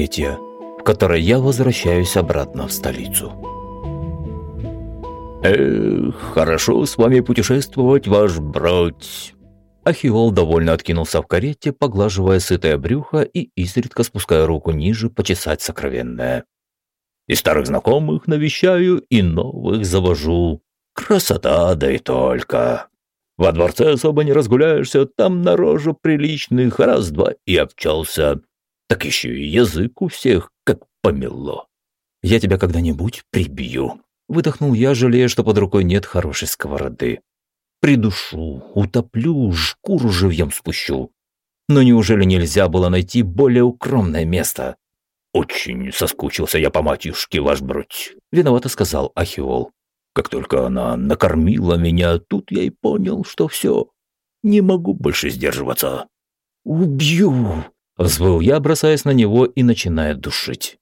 третья, в которой я возвращаюсь обратно в столицу. «Эх, хорошо с вами путешествовать, ваш бродь!» Ахиол довольно откинулся в карете, поглаживая сытое брюхо и изредка спуская руку ниже почесать сокровенное. «И старых знакомых навещаю, и новых завожу. Красота, да и только. Во дворце особо не разгуляешься, там на рожу приличных раз-два и обчался. Так еще и язык у всех как помело. Я тебя когда-нибудь прибью. Выдохнул я, жалея, что под рукой нет хорошей сковороды. Придушу, утоплю, шкуру живьем спущу. Но неужели нельзя было найти более укромное место? «Очень соскучился я по матюшке, ваш бродь», — виновато сказал Ахиол. Как только она накормила меня, тут я и понял, что все, не могу больше сдерживаться. «Убью!» – взвыл я, бросаясь на него и начиная душить.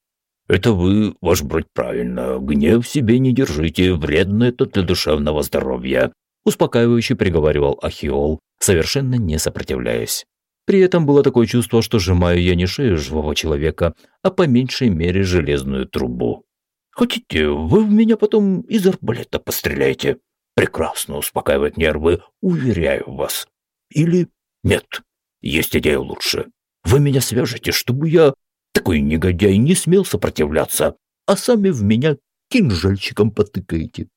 «Это вы, ваш брать правильно, гнев себе не держите, вредно это для душевного здоровья», – успокаивающе приговаривал Ахиол, совершенно не сопротивляясь. При этом было такое чувство, что сжимаю я не шею живого человека, а по меньшей мере железную трубу. Хотите, вы в меня потом из арбалета постреляете. Прекрасно успокаивает нервы, уверяю вас. Или нет, есть идея лучше. Вы меня свяжете, чтобы я, такой негодяй, не смел сопротивляться, а сами в меня кинжальчиком потыкаете.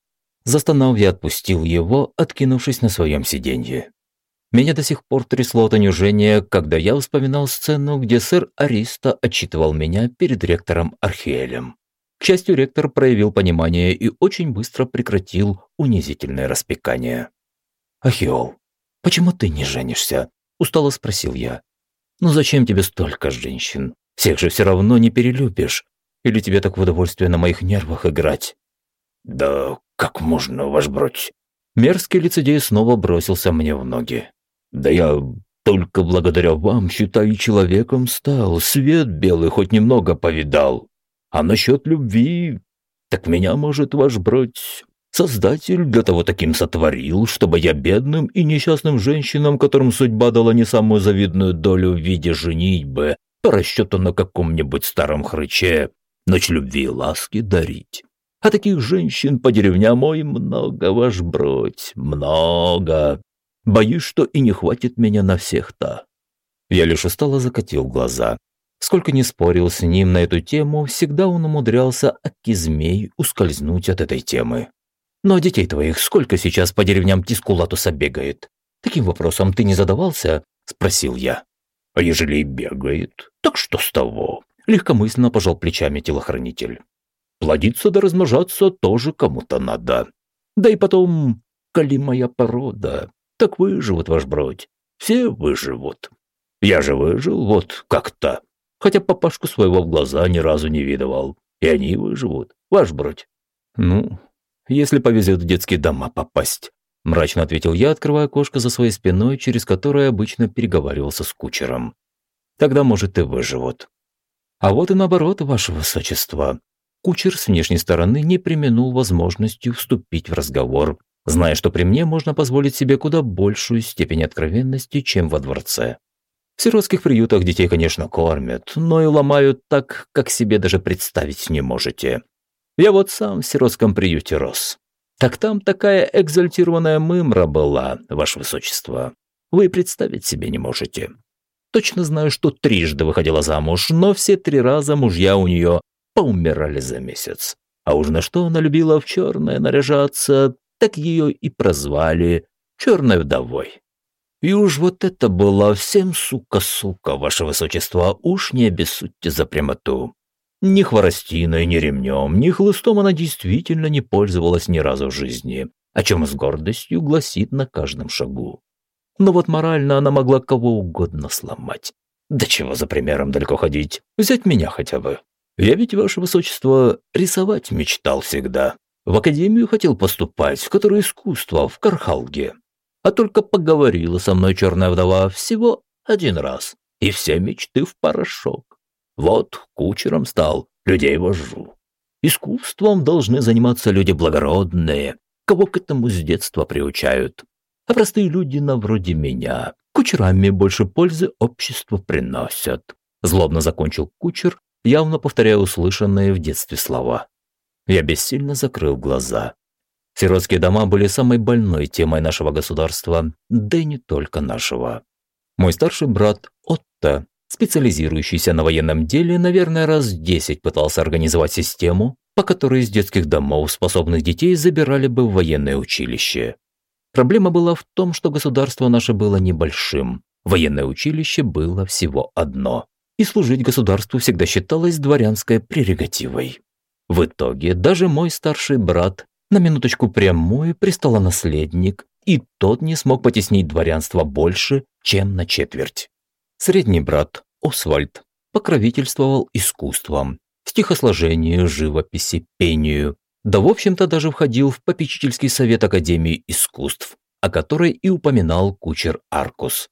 Застонав, я отпустил его, откинувшись на своем сиденье. Меня до сих пор трясло от унижения, когда я вспоминал сцену, где сэр Ариста отчитывал меня перед ректором Архиэлем. К счастью, ректор проявил понимание и очень быстро прекратил унизительное распекание. «Ахиол, почему ты не женишься?» – устало спросил я. «Ну зачем тебе столько женщин? Всех же все равно не перелюбишь. Или тебе так в удовольствие на моих нервах играть?» «Да как можно, ваш бродь?» Мерзкий лицедей снова бросился мне в ноги. «Да я только благодаря вам, считай, человеком стал, свет белый хоть немного повидал. А насчет любви, так меня может ваш брать Создатель для того таким сотворил, чтобы я бедным и несчастным женщинам, которым судьба дала не самую завидную долю в виде женитьбы, по расчету на каком-нибудь старом хрыче, ночь любви и ласки дарить. А таких женщин по деревням мой много, ваш бродь, много. Боюсь, что и не хватит меня на всех-то. Я лишь устало закатил глаза. Сколько ни спорил с ним на эту тему, всегда он умудрялся акизмей ускользнуть от этой темы. «Ну а детей твоих сколько сейчас по деревням Тискулатуса бегает? Таким вопросом ты не задавался?» – спросил я. «А ежели и бегает, так что с того?» – легкомысленно пожал плечами телохранитель. «Плодиться да размножаться тоже кому-то надо. Да и потом, коли моя порода, так выживут, ваш бродь. Все выживут. Я же выжил вот как-то хотя папашку своего в глаза ни разу не видывал. И они выживут, ваш бродь». «Ну, если повезет в детские дома попасть», – мрачно ответил я, открывая окошко за своей спиной, через которое обычно переговаривался с кучером. «Тогда, может, и выживут». А вот и наоборот, ваше высочество. Кучер с внешней стороны не применул возможностью вступить в разговор, зная, что при мне можно позволить себе куда большую степень откровенности, чем во дворце. В сиротских приютах детей, конечно, кормят, но и ломают так, как себе даже представить не можете. Я вот сам в сиротском приюте рос. Так там такая экзальтированная мымра была, ваше высочество. Вы представить себе не можете. Точно знаю, что трижды выходила замуж, но все три раза мужья у нее поумирали за месяц. А уж на что она любила в черное наряжаться, так ее и прозвали «черной вдовой». И уж вот это была всем сука-сука, ваше высочество, уж не обессудьте за прямоту. Ни хворостиной, ни ремнем, ни хлыстом она действительно не пользовалась ни разу в жизни, о чем с гордостью гласит на каждом шагу. Но вот морально она могла кого угодно сломать. Да чего за примером далеко ходить? Взять меня хотя бы. Я ведь, ваше высочество, рисовать мечтал всегда. В академию хотел поступать, в которую искусство, в Кархалге а только поговорила со мной черная вдова всего один раз, и все мечты в порошок. Вот кучером стал, людей вожу. Искусством должны заниматься люди благородные, кого к этому с детства приучают. А простые люди на вроде меня кучерами больше пользы обществу приносят. Злобно закончил кучер, явно повторяя услышанные в детстве слова. Я бессильно закрыл глаза. Сиротские дома были самой больной темой нашего государства, да и не только нашего. Мой старший брат Отто, специализирующийся на военном деле, наверное, раз десять пытался организовать систему, по которой из детских домов способных детей забирали бы в военное училище. Проблема была в том, что государство наше было небольшим, военное училище было всего одно, и служить государству всегда считалось дворянской прерогативой. В итоге даже мой старший брат на минуточку прямой престолонаследник, и тот не смог потеснить дворянство больше, чем на четверть. Средний брат, Освальд, покровительствовал искусством, стихосложению, живописи, пению, да в общем-то даже входил в попечительский совет Академии искусств, о которой и упоминал кучер Аркус.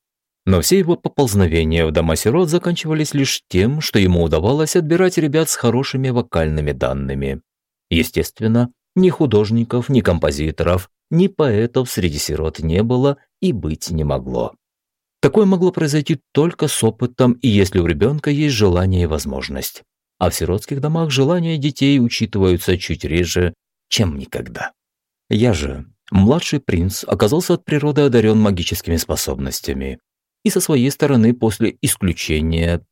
Но все его поползновения в дома сирот заканчивались лишь тем, что ему удавалось отбирать ребят с хорошими вокальными данными. Естественно, ни художников, ни композиторов, ни поэтов среди сирот не было и быть не могло. Такое могло произойти только с опытом и если у ребенка есть желание и возможность. А в сиротских домах желания детей учитываются чуть реже, чем никогда. Я же, младший принц, оказался от природы одарен магическими способностями. И со своей стороны после исключения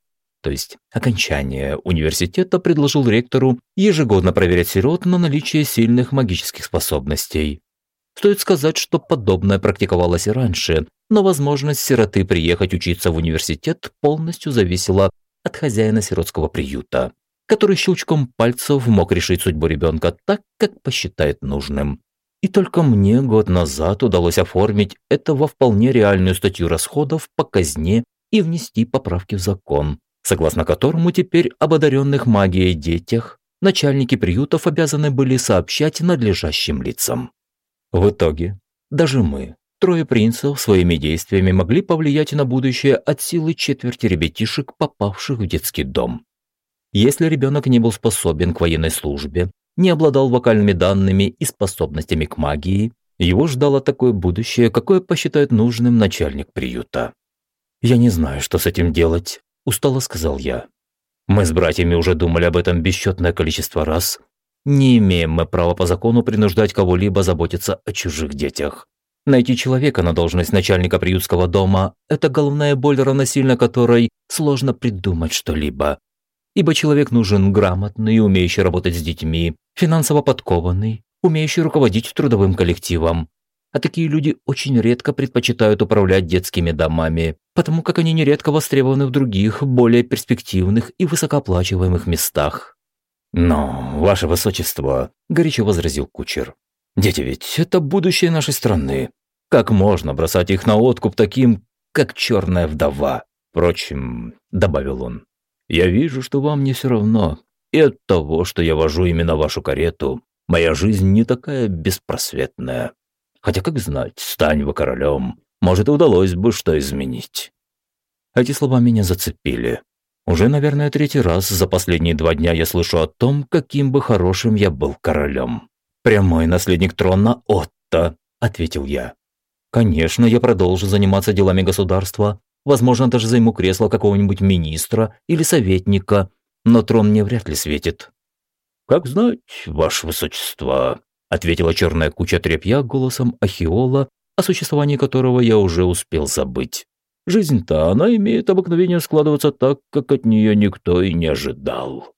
то есть окончания университета, предложил ректору ежегодно проверять сирот на наличие сильных магических способностей. Стоит сказать, что подобное практиковалось и раньше, но возможность сироты приехать учиться в университет полностью зависела от хозяина сиротского приюта, который щелчком пальцев мог решить судьбу ребенка так, как посчитает нужным. И только мне год назад удалось оформить это во вполне реальную статью расходов по казне и внести поправки в закон, согласно которому теперь об одаренных магией детях начальники приютов обязаны были сообщать надлежащим лицам. В итоге, даже мы, трое принцев, своими действиями могли повлиять на будущее от силы четверти ребятишек, попавших в детский дом. Если ребенок не был способен к военной службе, не обладал вокальными данными и способностями к магии, его ждало такое будущее, какое посчитает нужным начальник приюта. Я не знаю, что с этим делать, устало сказал я. Мы с братьями уже думали об этом бесчетное количество раз. Не имеем мы права по закону принуждать кого-либо заботиться о чужих детях. Найти человека на должность начальника приютского дома – это головная боль, равносильно которой сложно придумать что-либо. Ибо человек нужен грамотный, умеющий работать с детьми, финансово подкованный, умеющий руководить трудовым коллективом, а такие люди очень редко предпочитают управлять детскими домами, потому как они нередко востребованы в других, более перспективных и высокооплачиваемых местах. «Но, ваше высочество», – горячо возразил кучер, – «дети ведь это будущее нашей страны. Как можно бросать их на откуп таким, как черная вдова? Впрочем, – добавил он, – я вижу, что вам не все равно, и от того, что я вожу именно вашу карету, моя жизнь не такая беспросветная». Хотя, как знать, стань вы королем, может, и удалось бы что изменить. Эти слова меня зацепили. Уже, наверное, третий раз за последние два дня я слышу о том, каким бы хорошим я был королем. «Прямой наследник трона Отто», – ответил я. «Конечно, я продолжу заниматься делами государства, возможно, даже займу кресло какого-нибудь министра или советника, но трон мне вряд ли светит». «Как знать, ваше высочество», ответила черная куча тряпья голосом Ахиола, о существовании которого я уже успел забыть. Жизнь-то, она имеет обыкновение складываться так, как от нее никто и не ожидал.